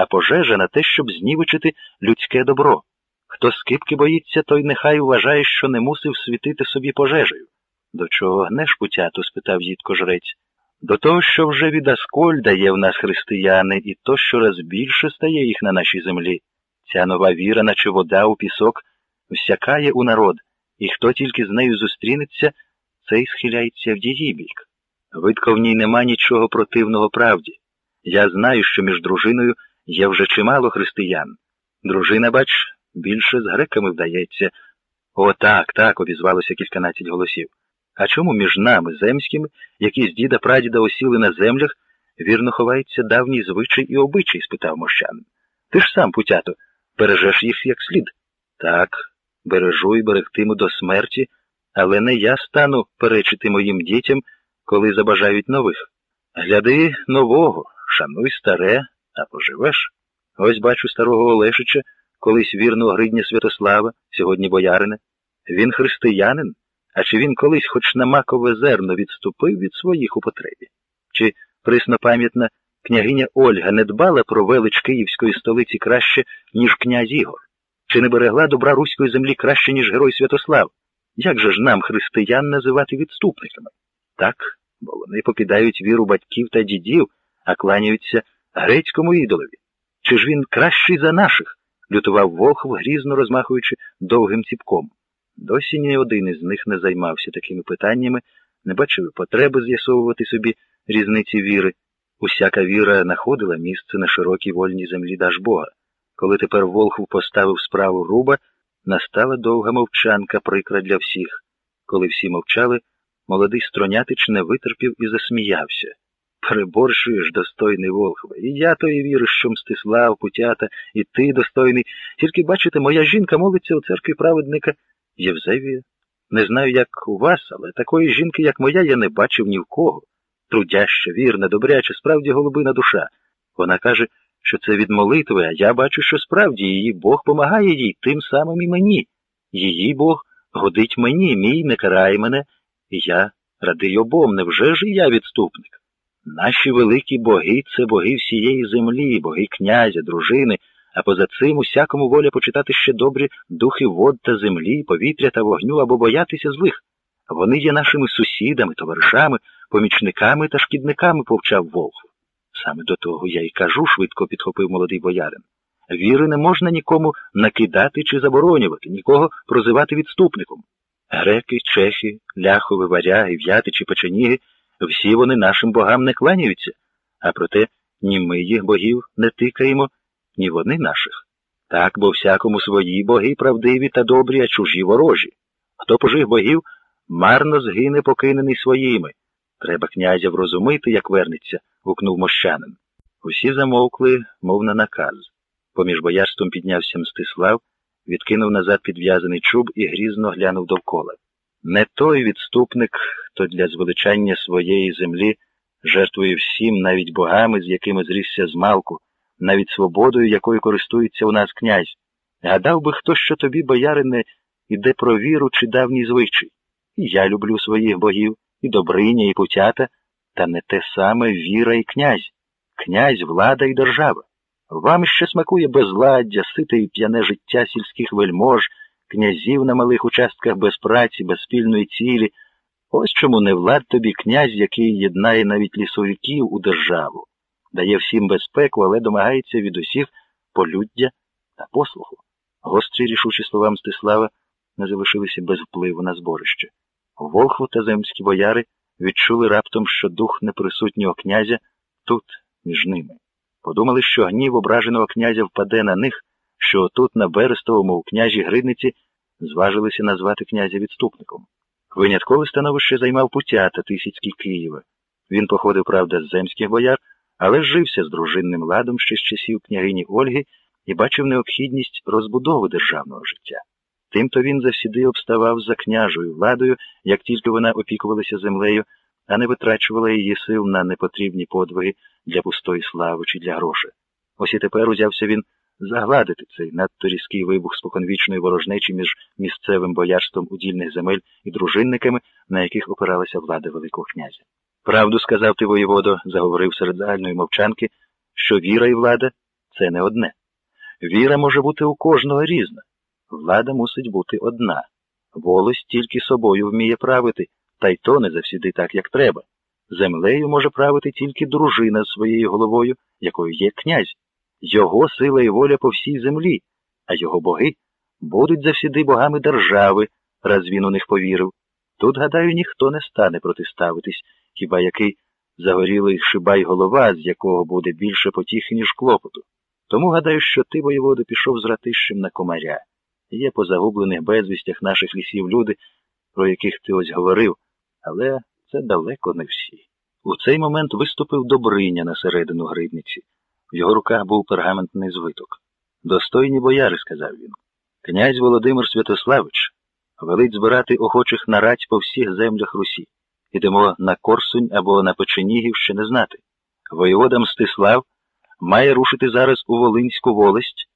а пожежа на те, щоб знівечити людське добро. Хто скипки боїться, той нехай вважає, що не мусив світити собі пожежею. До чого гнеш, путяту? спитав дідко жрець. До того, що вже від Аскольда є в нас християни, і то щораз більше стає їх на нашій землі. Ця нова віра, наче вода у пісок, всякає у народ, і хто тільки з нею зустрінеться, цей схиляється в її бік. Видко в ній нема нічого противного правді. Я знаю, що між дружиною є вже чимало християн. Дружина, бач, більше з греками вдається. О, так, так, обізвалося кільканадцять голосів. А чому між нами, земськими, які з діда прадіда осіли на землях, вірно ховається давній звичай і обичай? спитав мощанин. Ти ж сам, путято, бережеш їх як слід. Так, бережу і берегтиму до смерті, але не я стану перечити моїм дітям, коли забажають нових. Гляди нового, шануй старе, а поживеш. Ось бачу старого Олешича, колись вірного гридня Святослава, сьогодні боярине. Він християнин, а чи він колись хоч на макове зерно відступив від своїх у потребі? Чи приснопам'ятна княгиня Ольга не дбала про велич Київської столиці краще, ніж князь Ігор? Чи не берегла добра руської землі краще, ніж герой Святослав? Як же ж нам, християн, називати відступниками? Так, бо вони покидають віру батьків та дідів, а кланяються грецькому ідолові. Чи ж він кращий за наших? лютував Волхов, грізно розмахуючи довгим ціпком. Досі ні один із них не займався такими питаннями, не бачив потреби з'ясовувати собі різниці віри. Усяка віра знаходила місце на широкій вольній землі Дажбога. Коли тепер Волхов поставив справу руба, настала довга мовчанка, прикра для всіх. Коли всі мовчали, молодий стронятич не витерпів і засміявся. Переборшуєш, достойний Волхове. І я тої віри, що Мстислав, Путята, і ти достойний. Тільки бачите, моя жінка молиться у церкві праведника Євзевія. Не знаю, як у вас, але такої жінки, як моя, я не бачив ні в кого. Трудяща, вірна, добряча, справді голубина душа. Вона каже, що це від молитви, а я бачу, що справді її Бог помагає їй тим самим і мені. Її Бог годить мені, мій не карає мене, і я радий обом, невже ж і я відступник? Наші великі боги це боги всієї землі, боги князя, дружини, а поза цим усякому воля почитати ще добрі духи вод та землі, повітря та вогню або боятися злих. Вони є нашими сусідами, товаришами, помічниками та шкідниками, повчав Волхв. Саме до того я й кажу, швидко підхопив молодий боярин. Віри не можна нікому накидати чи заборонювати, нікого прозивати відступником. Греки, чехи, ляхови, варяги, в'яти чи печеніги всі вони нашим богам не кланяються, а проте ні ми їх богів не тикаємо, ні вони наших. Так, бо всякому свої боги правдиві та добрі, а чужі ворожі. Хто пожив богів, марно згине покинений своїми. Треба князя врозумити, як вернеться, гукнув мощанин. Усі замовкли, мов на наказ. Поміж боярством піднявся Мстислав, відкинув назад підв'язаний чуб і грізно глянув довкола. Не той відступник, хто для звеличання своєї землі жертвує всім, навіть богами, з якими зрісся з малку, навіть свободою, якою користується у нас князь. Гадав би хто, що тобі, боярине, іде про віру чи давній звичай. І я люблю своїх богів, і добриня, і путята, та не те саме віра і князь, князь, влада і держава. Вам ще смакує безладдя, сите і п'яне життя сільських вельмож, князів на малих участках без праці, без спільної цілі. Ось чому не влад тобі князь, який єднає навіть лісовиків у державу, дає всім безпеку, але домагається від усіх полюддя та послуху. Гострі рішучі слова Мстислава не залишилися без впливу на зборище. Волхву та земські бояри відчули раптом, що дух неприсутнього князя тут, між ними. Подумали, що гнів ображеного князя впаде на них, що тут, на Берестовому, у княжій Гридниці, зважилися назвати князя відступником. Виняткове становище займав Путята Тисяцький Києва. Він походив, правда, з земських бояр, але жився з дружинним ладом ще з часів княгині Ольги і бачив необхідність розбудови державного життя. Тимто він завсіди обставав за княжою владою, як тільки вона опікувалася землею, а не витрачувала її сил на непотрібні подвиги для пустої слави чи для грошей. Ось і тепер узявся він загладити цей надто різкий вибух споконвічної ворожнечі між місцевим боярством удільних земель і дружинниками, на яких опиралася влада Великого князя. Правду сказав ти, воєводо, заговорив серед загальної мовчанки, що віра і влада це не одне. Віра може бути у кожного різна. Влада мусить бути одна. Волость тільки собою вміє правити, та й то не завсіди так, як треба. Землею може правити тільки дружина своєю головою, якою є князь. Його сила і воля по всій землі, а його боги будуть завсіди богами держави, раз він у них повірив. Тут, гадаю, ніхто не стане протиставитись, хіба який загорілий шибай голова, з якого буде більше потіхи, ніж клопоту. Тому гадаю, що ти, воєвода, пішов з ратищем на комаря. Є по загублених безвістях наших лісів люди, про яких ти ось говорив, але це далеко не всі. У цей момент виступив Добриня на середину грибниці. В його руках був пергаментний звиток. Достойні бояри, сказав він. Князь Володимир Святославич велить збирати охочих нарадь по всіх землях Русі. Ідемо на Корсунь або на Печенігів ще не знати. Воєвода Мстислав має рушити зараз у Волинську волость